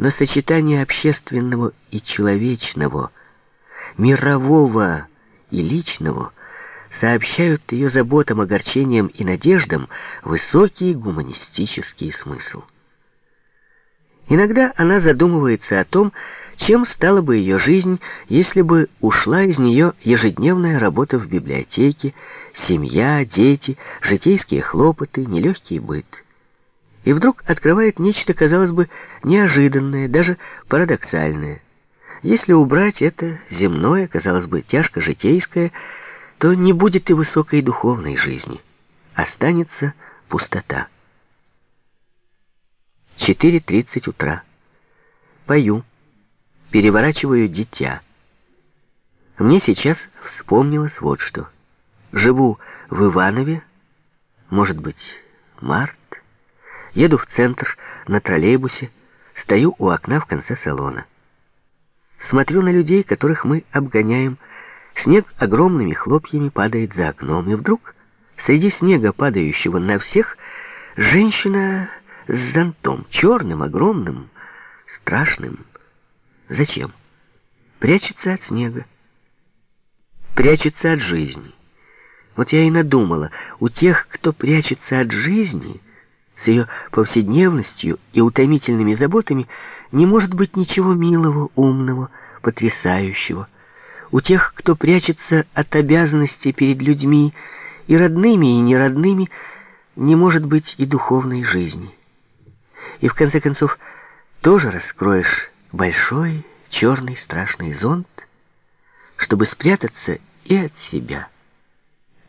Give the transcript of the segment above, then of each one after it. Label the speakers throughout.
Speaker 1: но сочетание общественного и человечного, мирового и личного сообщают ее заботам, огорчениям и надеждам высокий гуманистический смысл. Иногда она задумывается о том, чем стала бы ее жизнь, если бы ушла из нее ежедневная работа в библиотеке, семья, дети, житейские хлопоты, нелегкий быт. И вдруг открывает нечто, казалось бы, неожиданное, даже парадоксальное. Если убрать это земное, казалось бы, тяжко житейское, то не будет и высокой духовной жизни. Останется пустота. 4.30 утра. Пою переворачиваю дитя. Мне сейчас вспомнилось вот что. Живу в Иванове, может быть, март. Еду в центр на троллейбусе, стою у окна в конце салона. Смотрю на людей, которых мы обгоняем. Снег огромными хлопьями падает за окном, и вдруг среди снега, падающего на всех, женщина с зонтом, черным, огромным, страшным. Зачем? Прячется от снега. Прячется от жизни. Вот я и надумала, у тех, кто прячется от жизни, с ее повседневностью и утомительными заботами, не может быть ничего милого, умного, потрясающего. У тех, кто прячется от обязанностей перед людьми, и родными, и неродными, не может быть и духовной жизни. И в конце концов, тоже раскроешь большой черный страшный зонт, чтобы спрятаться и от себя,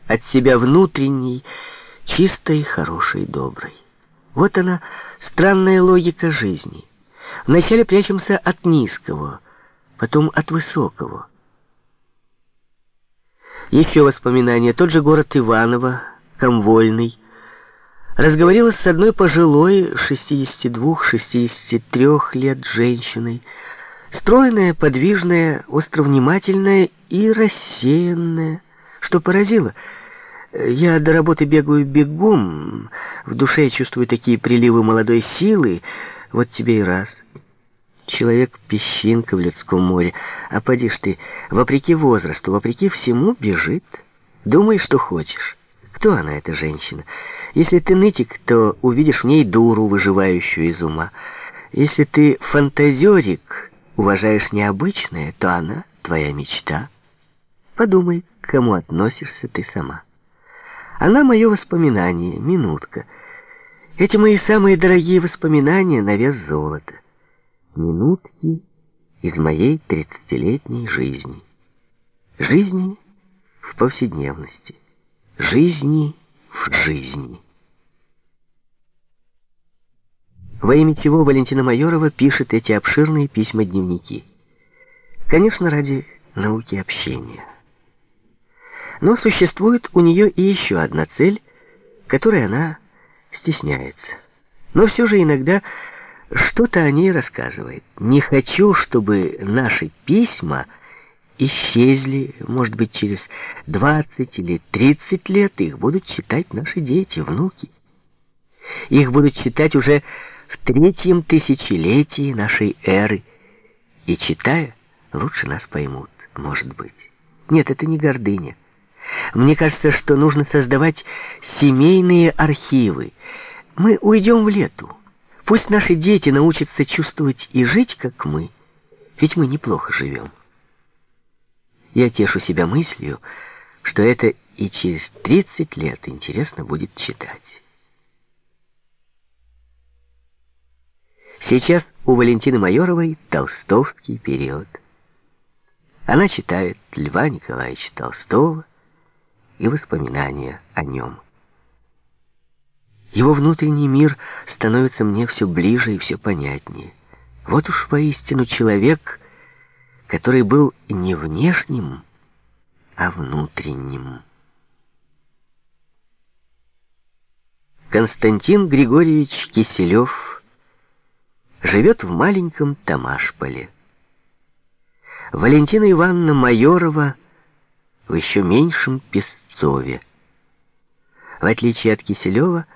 Speaker 1: от себя внутренней, чистой, хорошей, доброй. Вот она, странная логика жизни. Вначале прячемся от низкого, потом от высокого. Еще воспоминания. Тот же город Иваново, Комвольный, разговорилась с одной пожилой, 62-63 лет женщиной, стройная, подвижная, островнимательная и рассеянная, что поразило. Я до работы бегаю бегом, в душе чувствую такие приливы молодой силы, вот тебе и раз. Человек-песчинка в людском море, а поди ж ты, вопреки возрасту, вопреки всему, бежит. Думай, что хочешь. Кто она, эта женщина? Если ты нытик, то увидишь в ней дуру, выживающую из ума. Если ты фантазерик, уважаешь необычное, то она твоя мечта. Подумай, к кому относишься ты сама. Она мое воспоминание, минутка. Эти мои самые дорогие воспоминания на вес золота. Минутки из моей тридцатилетней жизни. Жизни в повседневности жизни в жизни. Во имя чего Валентина Майорова пишет эти обширные письма-дневники? Конечно, ради науки общения. Но существует у нее и еще одна цель, которой она стесняется. Но все же иногда что-то о ней рассказывает. Не хочу, чтобы наши письма исчезли, может быть, через 20 или 30 лет их будут читать наши дети, внуки. Их будут читать уже в третьем тысячелетии нашей эры. И читая, лучше нас поймут, может быть. Нет, это не гордыня. Мне кажется, что нужно создавать семейные архивы. Мы уйдем в лету. Пусть наши дети научатся чувствовать и жить, как мы, ведь мы неплохо живем. Я тешу себя мыслью, что это и через 30 лет интересно будет читать. Сейчас у Валентины Майоровой толстовский период. Она читает Льва Николаевича Толстого и воспоминания о нем. Его внутренний мир становится мне все ближе и все понятнее. Вот уж поистину человек — который был не внешним, а внутренним. Константин Григорьевич Киселев живет в маленьком Тамашполе. Валентина Ивановна Майорова в еще меньшем Песцове. В отличие от Киселева,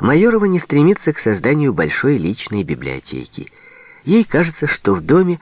Speaker 1: Майорова не стремится к созданию большой личной библиотеки – Ей кажется, что в доме